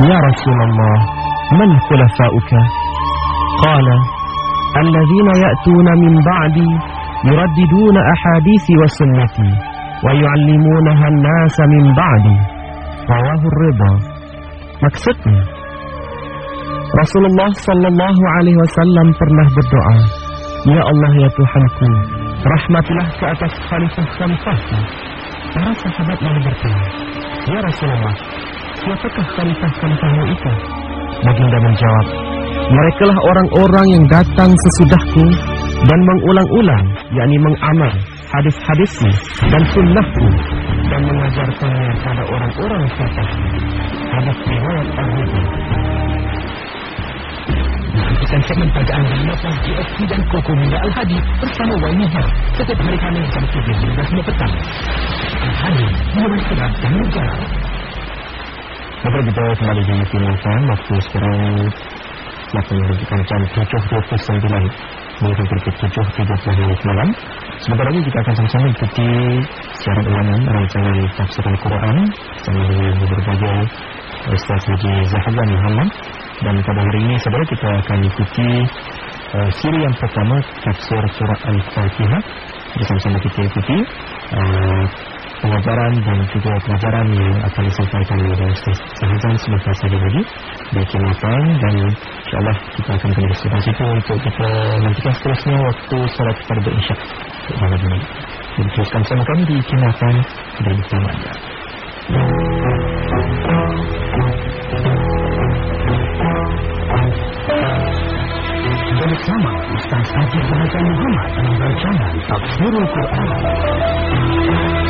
Ya Rasulullah, man khulafa'uka? Qala, alladhina ya'tuna min ba'di yuraddiduna ahadithi wa sunnati wa yu'allimunaha an-nasa min ba'di. Rawahu Ridha. Maksudnya, Rasulullah sallallahu alaihi wasallam pernah berdoa, "Ya Allah ya Tuhanku, rahmatilah ke atas khalifah-khalifahku." Para sahabat lalu bertanya, "Ya Rasulullah, siapakah khalifah-khalifahmu itu?" Baginda menjawab, "Mereka lah orang-orang yang datang sesudahku dan mengulang-ulang, yakni mengamal hadis-hadismu dan sunnahku dan mengajarkannya pada orang-orang setelah hadis riwayat Al-Hudi." Bukan segmen pada anda Lepas GFT dan Koko Minda Al-Hadi Bersama Wainihah Setiap hari kami Jam 7.15 petang Al-Hadi Menemani sedap dan mudah Bapak kita kembali di Timurkan Waktu sekarang Waktu menunjukkan jam 7.29 Mungkin berikut 7.30 malam. Sebentar lagi kita akan sama-sama ikuti Secara ulangan rancangan tafsir Al-Quran Sama dengan berbagai Ustaz Haji Zahazan Muhammad. Dan pada hari ini saudara kita akan ikuti uh, siri yang pertama tafsir surah Al-Fatihah bersama-sama kita ikuti uh, pengajaran dan juga pelajaran yang akan disampaikan oleh Ustaz Sahazan sebentar saja lagi Kinatan dan insyaAllah kita akan kembali ke situ untuk kita nantikan seterusnya waktu salat fardu isyak untuk malam ini jadi teruskan bersama kami di Kinatan dan anda bersama Ustaz Haji Bahagia Muhammad dalam rancangan Tafsirul Quran.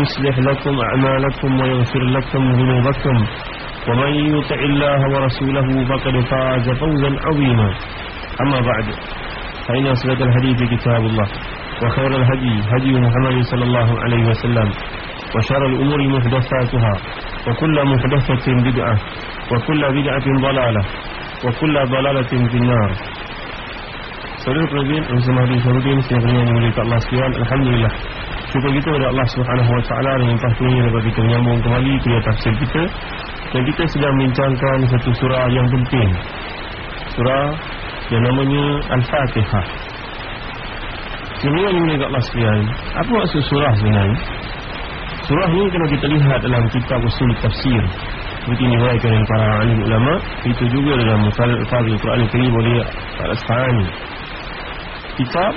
يصلح لكم أعمالكم ويغفر لكم ذنوبكم. ومن يطع الله ورسوله فقد فاز فوزا عظيما. أما بعد فإن أصدق الحديث كتاب الله وخير الهدي هدي محمد صلى الله عليه وسلم وشر الأمور محدثاتها وكل محدثة بدعة وكل بدعة ضلالة وكل ضلالة في النار. Saudara Pemimpin Bersama Hadi Syarudin Sehingga yang memiliki Allah SWT Alhamdulillah. Syukur kita kepada Allah Subhanahu Wa Taala Dengan pastinya dapat kita menyambung kembali Kuliah tafsir kita. Dan kita sedang membincangkan satu surah yang penting. Surah yang namanya Al-Fatihah Sebenarnya ini Allah sekalian Apa maksud surah sebenarnya? Surah ini kalau kita lihat dalam kitab usul tafsir. Seperti ini oleh para alim ulama Itu juga dalam Al-Fatihah Al-Quran Al-Karim oleh Al-Asfahani Kitab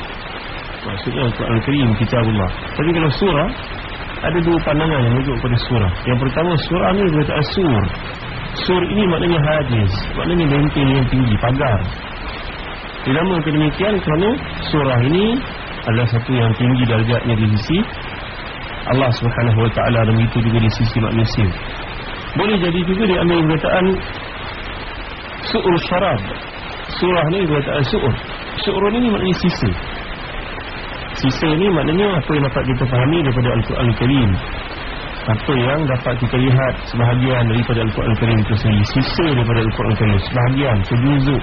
Maksudnya Al-Quran Al-Karim Kitab Allah Tapi kalau surah Ada dua pandangan yang menuju kepada surah Yang pertama surah ini berkata Sur Sur ini maknanya hadis Maknanya benteng yang tinggi Pagar Dinamakan demikian kerana surah ini adalah satu yang tinggi darjatnya di sisi Allah Subhanahu Wa Taala dan itu juga di sisi manusia. Boleh jadi juga diambil perkataan su'ur syarab. Surah ni perkataan su'ur. Su'ur ni maknanya sisa. Sisa ni maknanya apa yang dapat kita fahami daripada Al-Quran Al-Karim. Apa yang dapat kita lihat sebahagian daripada Al-Quran Al-Karim itu sendiri. Sisa daripada Al-Quran Al-Karim. Sebahagian, sejuzuk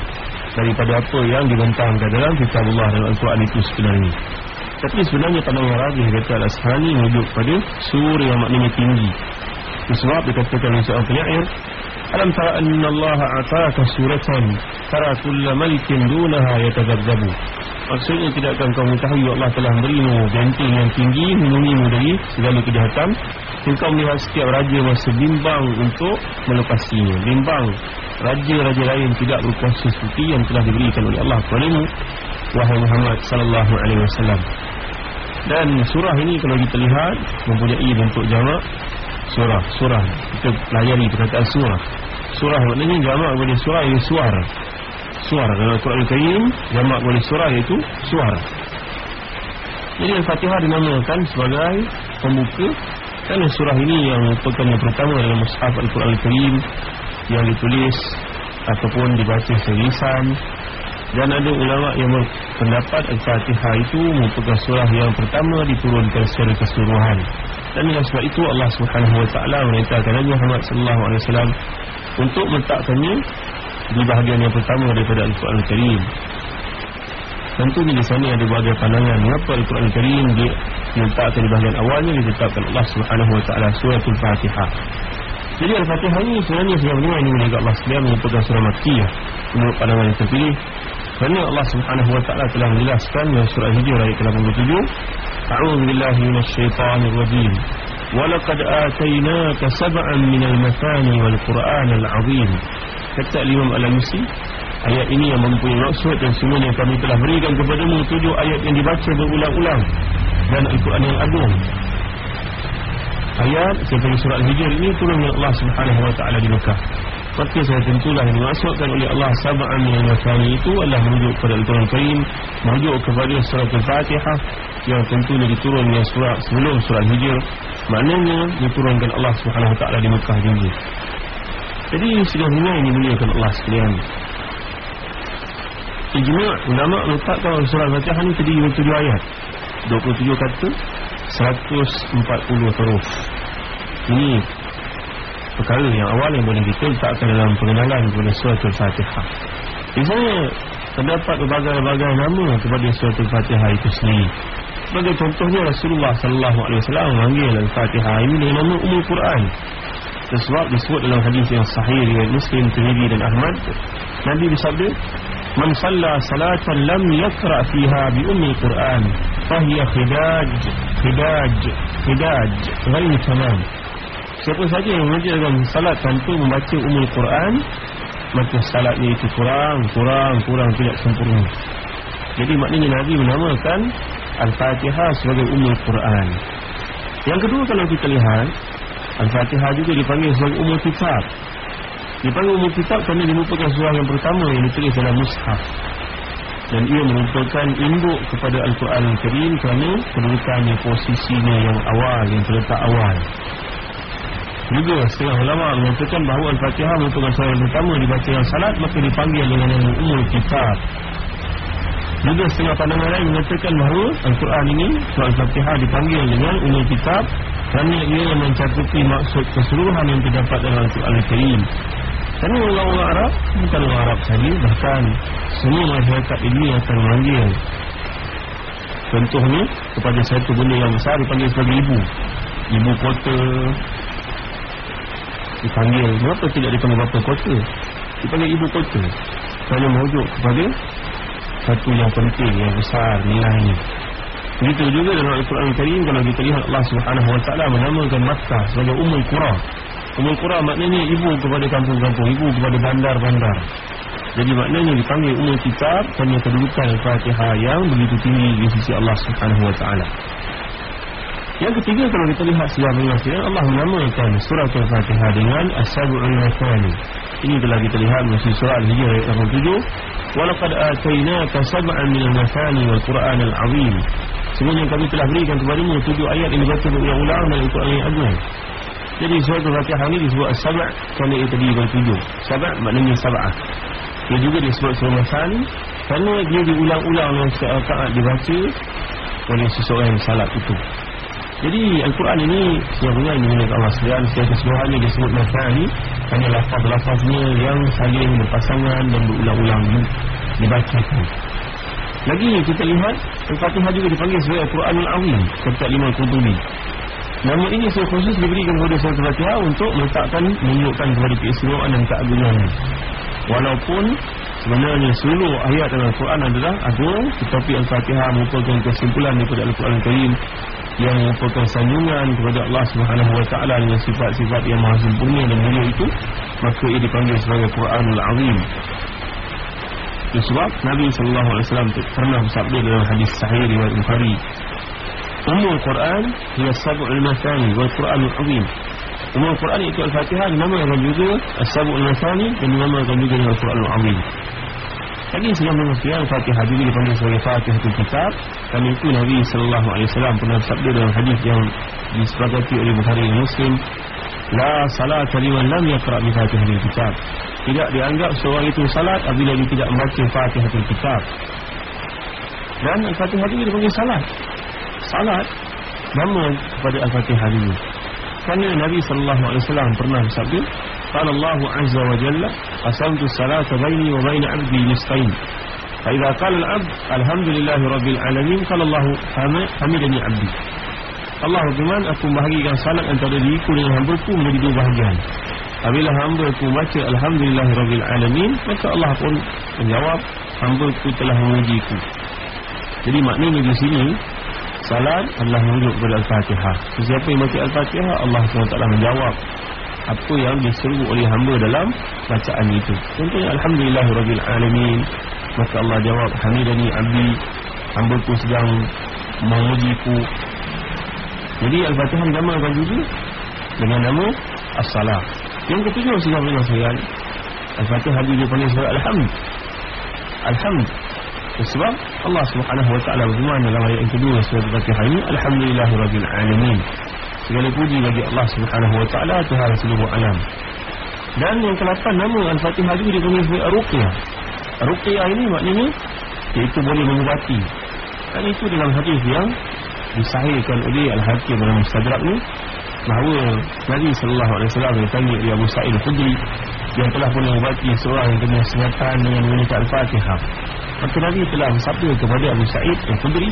daripada apa yang dibentangkan dalam kitab Allah dan Al-Quran itu sebenarnya. Tapi sebenarnya pandangan rajih kata Al-Asfani menuju pada surah yang maknanya tinggi. Sebab dikatakan oleh seorang penyair Alam tara anna Allah ataka suratan tara kulla malikin dunaha yatadzabzabu. Maksudnya tidak akan kau mengetahui Allah telah berimu benteng yang tinggi melindungimu dari segala kejahatan. Engkau melihat setiap raja masa bimbang untuk melepasinya. Bimbang raja-raja lain tidak berkuasa seperti yang telah diberikan oleh Allah kepadamu. Wahai Muhammad sallallahu alaihi wasallam. Dan surah ini kalau kita lihat mempunyai bentuk jamak surah, surah. Kita pelajari perkataan surah. Surah maknanya jamak boleh surah ini suara. Suara dalam Al-Quran Al-Karim jamak boleh surah iaitu suara. Jadi Al-Fatihah dinamakan sebagai pembuka kerana surah ini yang yang pertama dalam mushaf Al-Quran Al-Karim yang ditulis ataupun dibaca serisan dan ada ulama yang berpendapat Al-Fatihah itu merupakan surah yang pertama diturunkan secara keseluruhan. Dan dengan sebab itu Allah Subhanahu Wa Taala merintahkan Nabi Muhammad Sallallahu Alaihi Wasallam untuk meletakkannya di bahagian yang pertama daripada Al-Quran Al-Karim. Tentunya di sana ada berbagai pandangan mengapa Al-Quran Al-Karim diletakkan di bahagian awalnya ditetapkan Allah Subhanahu Wa Taala suratul Fatihah. Jadi Al-Fatihah ini sebenarnya sebenarnya ini menjaga Allah sekalian merupakan surah Makkiyah menurut pandangan yang terpilih kerana Allah Subhanahu wa taala telah menjelaskan dalam surah Hijr ayat ke-87 A'udzu billahi minasyaitonir rajim wa laqad atainaka sab'an minal mathani wal qur'anal 'azim kata Imam Al-Alusi ayat ini yang mempunyai maksud dan semuanya kami telah berikan kepadamu tujuh ayat yang dibaca berulang-ulang dan Al-Quran yang agung. Ayat seperti surah Al-Hijr ini turun oleh Allah Subhanahu wa taala di Mekah. Maka saya tentulah yang dimaksudkan oleh Allah sab'an yang masani itu adalah merujuk kepada Al-Quran Karim merujuk kepada surah Al-Fatihah yang tentunya diturunkan surah sebelum surah Al-Hijr maknanya diturunkan Allah taala di Mekah juga jadi sebenarnya ini muliakan Allah sekalian. Ijma' ulama letakkan surah Al-Fatihah ini terdiri dari 7 ayat. 27 kata 140 huruf. Ini perkara yang awal yang boleh kita letakkan dalam pengenalan kepada surah Al-Fatihah. Misalnya terdapat berbagai-bagai nama kepada surah Al-Fatihah itu sendiri Sebagai contohnya Rasulullah sallallahu alaihi wasallam memanggil Al-Fatihah ini dengan nama Ummul Quran. Sebab disebut dalam hadis yang sahih riwayat Muslim, Tirmizi dan Ahmad, Nabi bersabda, "Man shalla salatan lam yaqra fiha bi Ummul Quran, fahiya khidaj, khidaj, khidaj, ghairu tamam." Siapa saja yang mengerjakan salat tanpa membaca Ummul Quran, maka salatnya itu kurang, kurang, kurang tidak sempurna. Jadi maknanya Nabi menamakan Al-Fatihah sebagai Ummul Quran. Yang kedua kalau kita lihat Al-Fatihah juga dipanggil sebagai Ummul Kitab. Dipanggil Ummul Kitab kerana merupakan surah yang pertama yang ditulis dalam Mushaf. Dan ia merupakan induk kepada Al-Quran Al-Karim kerana kedudukannya posisinya yang awal, yang terletak awal. Juga setengah ulama mengatakan bahawa Al-Fatihah merupakan surah yang pertama dibaca yang salat maka dipanggil dengan nama Ummul Kitab. Juga setengah pandangan lain mengatakan bahawa Al-Quran ini Surah Al-Fatihah dipanggil dengan Umul Kitab Kerana ia mencakupi maksud keseluruhan yang terdapat dalam Al-Quran Al-Karim. Kerana orang-orang Arab Bukan orang Arab saja Bahkan semua masyarakat ini akan memanggil Contohnya Kepada satu benda yang besar dipanggil sebagai ibu. Ibu kota. Dipanggil Kenapa tidak dipanggil bapa kota? Dipanggil ibu kota. Kerana merujuk kepada satu yang penting yang besar nilainya begitu juga dalam Al-Quran Al-Karim kalau kita lihat Allah Subhanahu Taala menamakan Makkah sebagai Ummul Qura. Ummul Qura maknanya ibu kepada kampung-kampung ibu kepada bandar-bandar. Jadi maknanya dipanggil Ummul Kitab kerana kedudukan Al-Fatihah yang begitu tinggi di sisi Allah Subhanahu Taala. Yang ketiga kalau kita lihat sejarah Allah menamakan surah Al-Fatihah dengan As-Sabu'ul Mathani ini telah kita lihat di surah Al-Hijr ayat 87 Walaqad atainaka sab'an min al-mathani wal Qur'an al-'azim. Sebenarnya kami telah berikan kepadamu tujuh ayat yang dibaca berulang-ulang dalam Al-Quran yang agung. Jadi surah Al-Fatihah ini disebut as-sab' kerana ia terdiri dari tujuh. Sab' maknanya sab'ah. Ia juga disebut surah Mathani kerana dia diulang-ulang dalam saat dibaca oleh seseorang yang salat itu. Jadi Al-Quran ini sebenarnya ini milik Allah sekalian secara keseluruhannya disebut Mathani kerana lafaz-lafaznya yang saling berpasangan dan berulang-ulang dibacakan. Lagi kita lihat Al-Fatihah juga dipanggil sebagai Al-Quran Al-Azim serta lima kutubi. Nama ini saya khusus diberikan kepada surat Al-Fatihah untuk meletakkan menunjukkan kepada keistimewaan dan keagungan. Walaupun sebenarnya seluruh ayat dalam Al-Quran adalah agung, tetapi Al-Fatihah merupakan kesimpulan daripada Al-Quran Al-Karim yang merupakan sanjungan kepada Allah Subhanahu Wa Taala dengan sifat-sifat yang maha sempurna dan mulia itu, maka ia dipanggil sebagai Quranul Azim. Sebab Nabi Sallallahu Alaihi Wasallam pernah bersabda dalam hadis Sahih riwayat Bukhari Umum Al-Quran Ia sabuk al-masani Wal-Quran al-Azim Umum Al-Quran itu Al-Fatihah Dinamakan juga As-sabuk al-masani Dan dinamakan juga dengan Al-Quran al-Azim Lagi sebelum mengertian Al-Fatihah juga dipanggil sebagai Fatihah itu kitab. Dan itu Nabi Wasallam Pernah bersabda dalam hadis yang Disepakati oleh Bukhari Muslim La salat liman lam yakra bi Fatihah kitab. Tidak dianggap seorang itu salat Apabila dia tidak membaca Fatihah kitab. Dan Al-Fatihah juga dipanggil salat. Salat nama kepada Al-Fatihah ini. Kerana Nabi wasallam pernah bersabda, "Qala Allah azza wa jalla, qasamtu as-salata baini wa baina 'abdi nisfain." Fa idza qala al-'abd alhamdulillahi rabbil alamin, qala Allah hamidani 'abdi. Allah firman, aku bahagikan salat antara diriku dengan hamba-Ku menjadi dua bahagian. Apabila hamba-Ku baca alhamdulillahi rabbil alamin, maka Allah pun menjawab, hamba-Ku telah memujiku. Jadi maknanya di sini salat adalah merujuk kepada Al-Fatihah. Siapa yang baca Al-Fatihah, Allah SWT menjawab apa yang diseru oleh hamba dalam bacaan itu. Contohnya Alhamdulillah Rabbil Alamin. Maka Allah jawab, Hamidani Abdi, hamba ku sedang memujiku. Jadi Al-Fatihah dinamakan juga dengan nama As-Salah. Yang ketujuh sila dengan saya Al-Fatihah juga panggil sebagai Alhamd. Alhamd. Sebab Allah Subhanahu wa taala berfirman dalam ayat yang kedua surah Al-Fatihah ini alhamdulillahirabbil alamin. Segala puji bagi Allah Subhanahu wa taala Tuhan seluruh alam. Dan yang ke-8 nama Al-Fatihah juga dipanggil sebagai Ruqyah. Ruqyah ini maknanya iaitu boleh mengubati. Dan itu dalam hadis yang disahihkan oleh Al-Hakim dalam Mustadrak ni bahawa Nabi sallallahu alaihi wasallam ditanya oleh Abu Sa'id Al-Khudri yang telah pun mengubati seorang yang kena sengatan dengan membaca Al-Fatihah. Maka Nabi telah bersabda kepada Abu Sa'id yang Khudri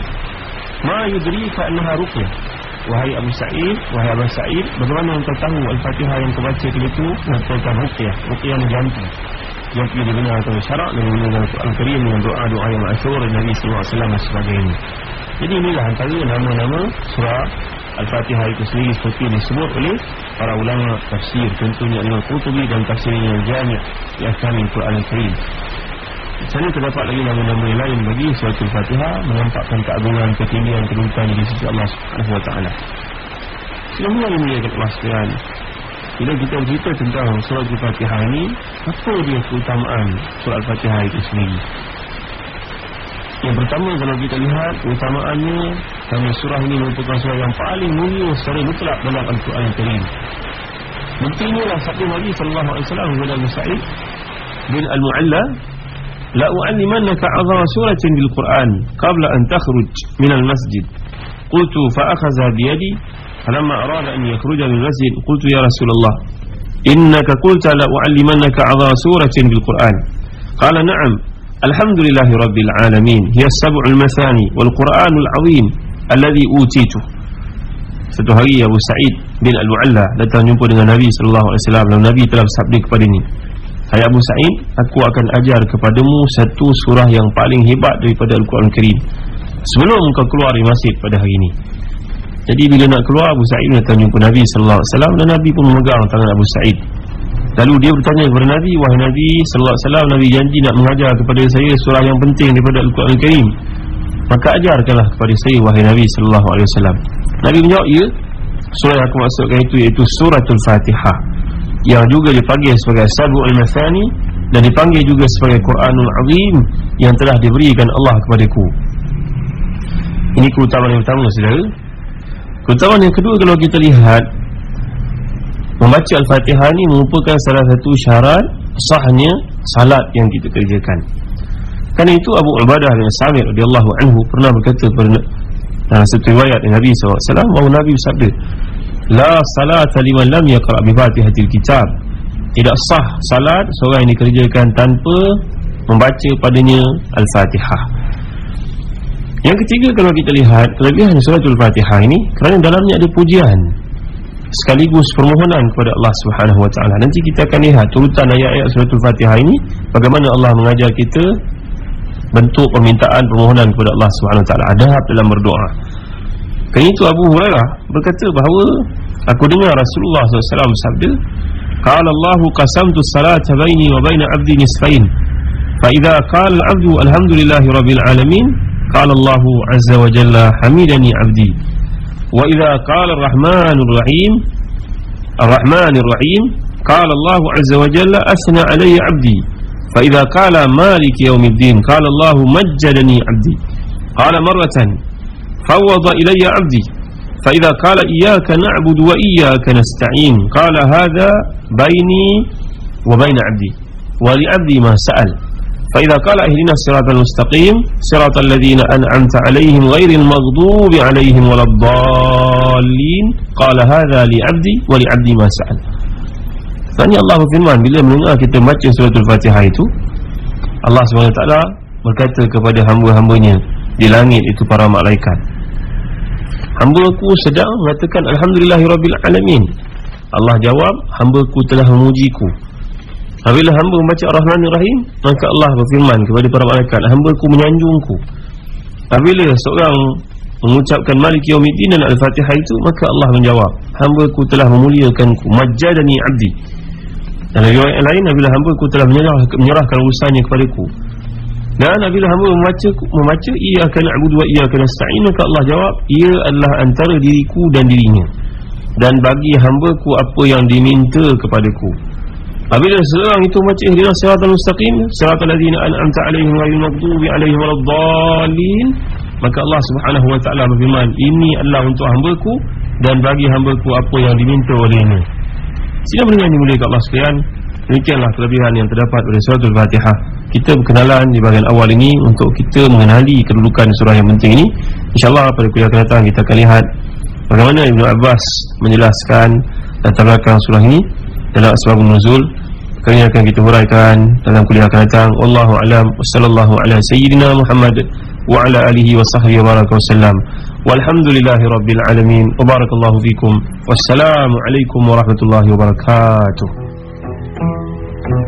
Ma yudri fa'annaha ruqyah Wahai Abu Sa'id Wahai Abu Sa'id Bagaimana engkau tahu Al-Fatihah yang kau baca ketika itu Mengatakan ruqyah Ruqyah yang ganti Yang tidak dibenar atau syarak Dan menggunakan Al-Karim Dengan doa-doa yang ma'asyur Dan Nabi SAW dan sebagainya. Jadi inilah antara nama-nama Surah Al-Fatihah itu sendiri Seperti disebut oleh Para ulama tafsir Contohnya Al-Qutubi Dan tafsirnya Jami' Yang kami Quran Al-Karim sana terdapat lagi nama-nama yang lain bagi surat Al-Fatihah menampakkan keagungan, ketinggian, kedudukan di sisi Allah Taala. Semua ini yang kita sekalian. Bila kita bercerita tentang surat Al-Fatihah ini, apa dia keutamaan surat Al-Fatihah itu sendiri? Yang pertama kalau kita lihat keutamaannya kerana surah ini merupakan surah yang paling mulia secara mutlak dalam Al-Quran Al-Karim. Buktinya lah satu Nabi Sallallahu Alaihi Wasallam bin Al-Mu'alla La u'allimannaka 'azama suratin bil Qur'an qabla an takhruj min al masjid. Qultu fa akhadha bi yadi falamma arada an yakhruja min al masjid qultu ya Rasulullah innaka qulta la u'allimannaka 'azama suratin bil Qur'an. Qala na'am. Alhamdulillahi rabbil alamin. Hiya as-sab'ul mathani wal Qur'anul 'azim alladhi utitu. Satu hari Abu Sa'id bin Al-Mu'alla datang jumpa dengan Nabi sallallahu alaihi wasallam. Lalu Nabi telah bersabda kepadanya, Hai Abu Sa'id, aku akan ajar kepadamu satu surah yang paling hebat daripada Al-Quran Karim Sebelum kau keluar dari masjid pada hari ini. Jadi bila nak keluar, Abu Sa'id datang jumpa Nabi Wasallam Dan Nabi pun memegang tangan Abu Sa'id. Lalu dia bertanya kepada Nabi Wahai Nabi Wasallam Nabi janji nak mengajar kepada saya surah yang penting daripada Al-Quran Karim. Maka ajarkanlah kepada saya Wahai Nabi Wasallam. Nabi menjawab, ya. Surah yang aku maksudkan itu iaitu Suratul Fatihah yang juga dipanggil sebagai Sabu'ul Mathani dan dipanggil juga sebagai Quranul Azim yang telah diberikan Allah kepadaku. Ini keutamaan yang pertama saudara. Keutamaan yang kedua kalau kita lihat membaca Al-Fatihah ini merupakan salah satu syarat sahnya salat yang kita kerjakan. Kerana itu Abu Ubadah bin Samir radhiyallahu anhu pernah berkata pada dalam satu riwayat Nabi SAW bahawa Nabi bersabda La salat liman lam yaqra bi Fatihatil Kitab. Tidak sah salat seorang yang dikerjakan tanpa membaca padanya Al-Fatihah. Yang ketiga kalau kita lihat kelebihan surah Al-Fatihah ini kerana dalamnya ada pujian. sekaligus permohonan kepada Allah Subhanahu wa taala. Nanti kita akan lihat turutan ayat-ayat surah Al-Fatihah ini bagaimana Allah mengajar kita bentuk permintaan permohonan kepada Allah Subhanahu wa taala adab dalam berdoa. Kali itu Abu Hurairah berkata bahawa aku dengar Rasulullah SAW sabda, "Qala Allahu qasamtu salata baini wa baina 'abdi nisfain. Fa idza qala al-'abdu alhamdulillahi rabbil alamin, qala Allahu 'azza wa jalla hamidani 'abdi. Wa idza qala ar-rahmanur rahim, ar-rahmanur rahim, qala Allahu 'azza wa jalla asna 'alayya 'abdi. Fa idza qala maliki yawmiddin, qala Allahu majjadani 'abdi." Qala marratan فوض إلي عبدي. فإذا قال إياك نعبد وإياك نستعين قال هذا بيني وبين عبدي. ولعبدي ما سأل. فإذا قال اهدنا الصراط المستقيم صراط الذين أنعمت عليهم غير المغضوب عليهم ولا الضالين. قال هذا لعبدي ولعبدي ما سأل. Tanya Allah berfirman bila mendengar kita baca surah Al-Fatihah itu Allah SWT berkata kepada hamba-hambanya di langit itu para malaikat. Hamba ku sedang mengatakan Alhamdulillahirrabbilalamin Allah jawab hamba ku telah memujiku Apabila hamba membaca Ar-Rahman Ar-Rahim Maka Allah berfirman kepada para malaikat Hamba ku menyanjungku Apabila seorang mengucapkan Malik Yawmiddin dan Al-Fatihah itu Maka Allah menjawab Hamba ku telah memuliakanku Majadani Abdi. Dan riwayat yang lain Apabila hamba ku telah menyerah, menyerahkan urusannya kepadaku Dan apabila hamba membaca membaca Ia akan abudu wa ia akan nasta'in. Maka Allah jawab Ia adalah antara diriku dan dirinya. Dan bagi hamba ku apa yang diminta kepadaku. Apabila seorang itu baca ihdinas siratal mustaqim siratal ladzina an'amta 'alaihim ghairil maghdubi 'alaihim waladdallin. Maka Allah Subhanahu wa taala berfirman ini adalah untuk hamba-Ku dan bagi hamba-Ku apa yang diminta olehnya. Sila mendengar dimulai ke Allah sekalian? Demikianlah kelebihan yang terdapat pada surah Al-Fatihah Kita berkenalan di bahagian awal ini Untuk kita mengenali kedudukan surah yang penting ini. InsyaAllah pada kuliah akan datang kita akan lihat Bagaimana Ibn Abbas menjelaskan Latar belakang surah ini Dalam sebab nuzul. Kali akan kita huraikan dalam kuliah akan datang. Wallahu alam. Wassallallahu ala sayyidina Muhammad Wa ala alihi wa sahbihi wa sallam. Walhamdulillahi rabbil alamin. Wa barakallahu fikum. Wassalamualaikum warahmatullahi wabarakatuh